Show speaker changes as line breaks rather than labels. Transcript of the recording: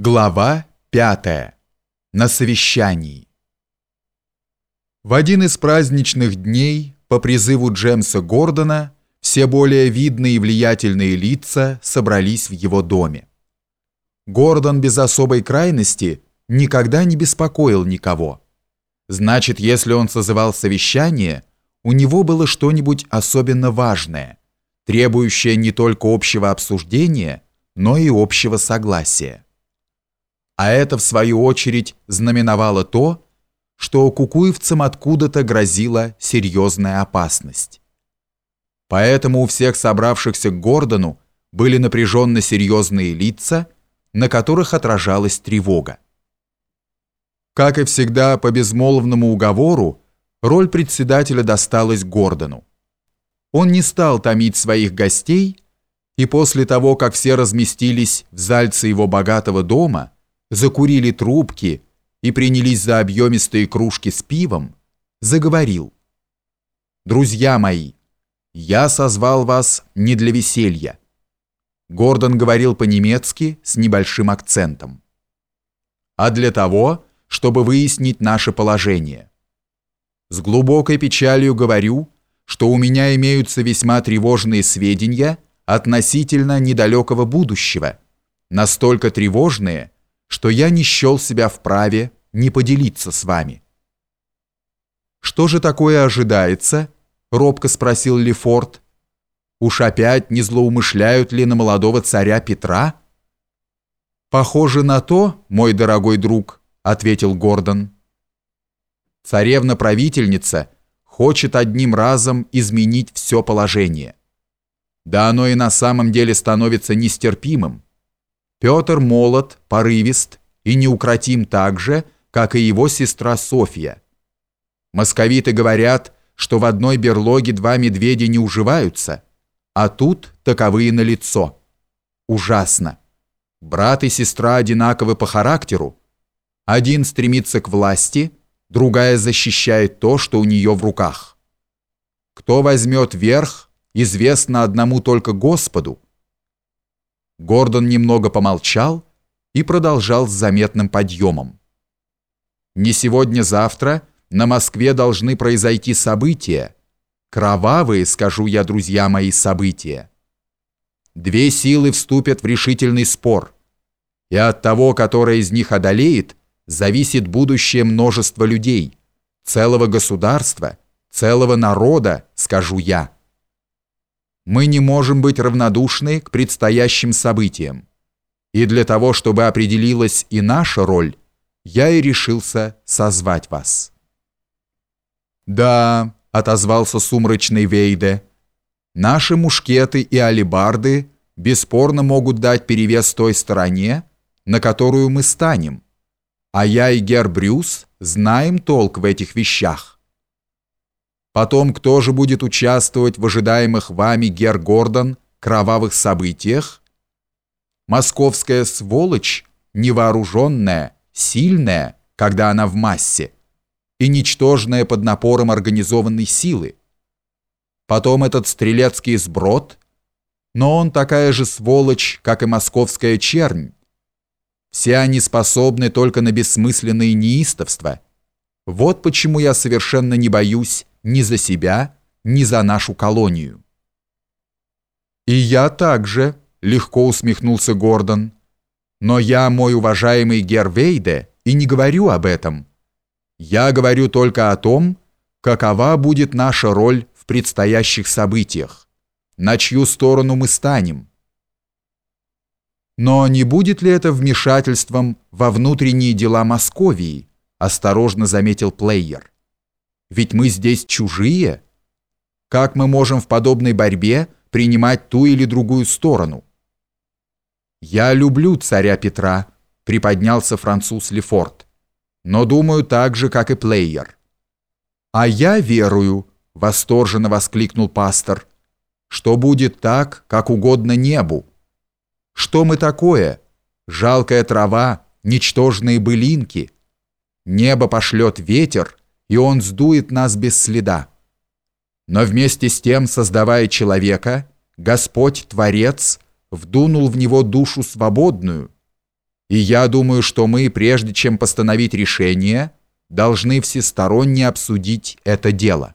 Глава 5. На совещании. В один из праздничных дней по призыву Джемса Гордона все более видные и влиятельные лица собрались в его доме. Гордон без особой крайности никогда не беспокоил никого. Значит, если он созывал совещание, у него было что-нибудь особенно важное, требующее не только общего обсуждения, но и общего согласия а это, в свою очередь, знаменовало то, что кукуевцам откуда-то грозила серьезная опасность. Поэтому у всех собравшихся к Гордону были напряженно серьезные лица, на которых отражалась тревога. Как и всегда по безмолвному уговору, роль председателя досталась Гордону. Он не стал томить своих гостей, и после того, как все разместились в зальце его богатого дома, закурили трубки и принялись за объемистые кружки с пивом, заговорил. «Друзья мои, я созвал вас не для веселья». Гордон говорил по-немецки с небольшим акцентом. «А для того, чтобы выяснить наше положение. С глубокой печалью говорю, что у меня имеются весьма тревожные сведения относительно недалекого будущего, настолько тревожные, что я не счел себя вправе не поделиться с вами. «Что же такое ожидается?» — робко спросил Лефорт. «Уж опять не злоумышляют ли на молодого царя Петра?» «Похоже на то, мой дорогой друг», — ответил Гордон. «Царевна-правительница хочет одним разом изменить все положение. Да оно и на самом деле становится нестерпимым. Петр молод, порывист и неукротим так же, как и его сестра Софья. Московиты говорят, что в одной берлоге два медведя не уживаются, а тут таковые на лицо. Ужасно. Брат и сестра одинаковы по характеру. Один стремится к власти, другая защищает то, что у нее в руках. Кто возьмет верх, известно одному только Господу – Гордон немного помолчал и продолжал с заметным подъемом. «Не сегодня-завтра на Москве должны произойти события. Кровавые, скажу я, друзья мои, события. Две силы вступят в решительный спор, и от того, которая из них одолеет, зависит будущее множества людей, целого государства, целого народа, скажу я» мы не можем быть равнодушны к предстоящим событиям. И для того, чтобы определилась и наша роль, я и решился созвать вас. «Да», — отозвался сумрачный Вейде, — «наши мушкеты и алибарды бесспорно могут дать перевес той стороне, на которую мы станем, а я и Гер Брюс знаем толк в этих вещах. Потом, кто же будет участвовать в ожидаемых вами, Гер Гордон, кровавых событиях? Московская сволочь, невооруженная, сильная, когда она в массе, и ничтожная под напором организованной силы. Потом этот стрелецкий сброд, но он такая же сволочь, как и московская чернь. Все они способны только на бессмысленные неистовства. Вот почему я совершенно не боюсь ни за себя, ни за нашу колонию. «И я также», — легко усмехнулся Гордон. «Но я, мой уважаемый Гервейде, и не говорю об этом. Я говорю только о том, какова будет наша роль в предстоящих событиях, на чью сторону мы станем. Но не будет ли это вмешательством во внутренние дела Московии, осторожно заметил плеер. Ведь мы здесь чужие. Как мы можем в подобной борьбе принимать ту или другую сторону? «Я люблю царя Петра», — приподнялся француз Лефорт, «но думаю так же, как и плеер». «А я верую», — восторженно воскликнул пастор, «что будет так, как угодно небу. Что мы такое? Жалкая трава, ничтожные былинки. Небо пошлет ветер, и он сдует нас без следа. Но вместе с тем, создавая человека, Господь, Творец, вдунул в него душу свободную, И я думаю, что мы, прежде чем постановить решение, должны всесторонне обсудить это дело.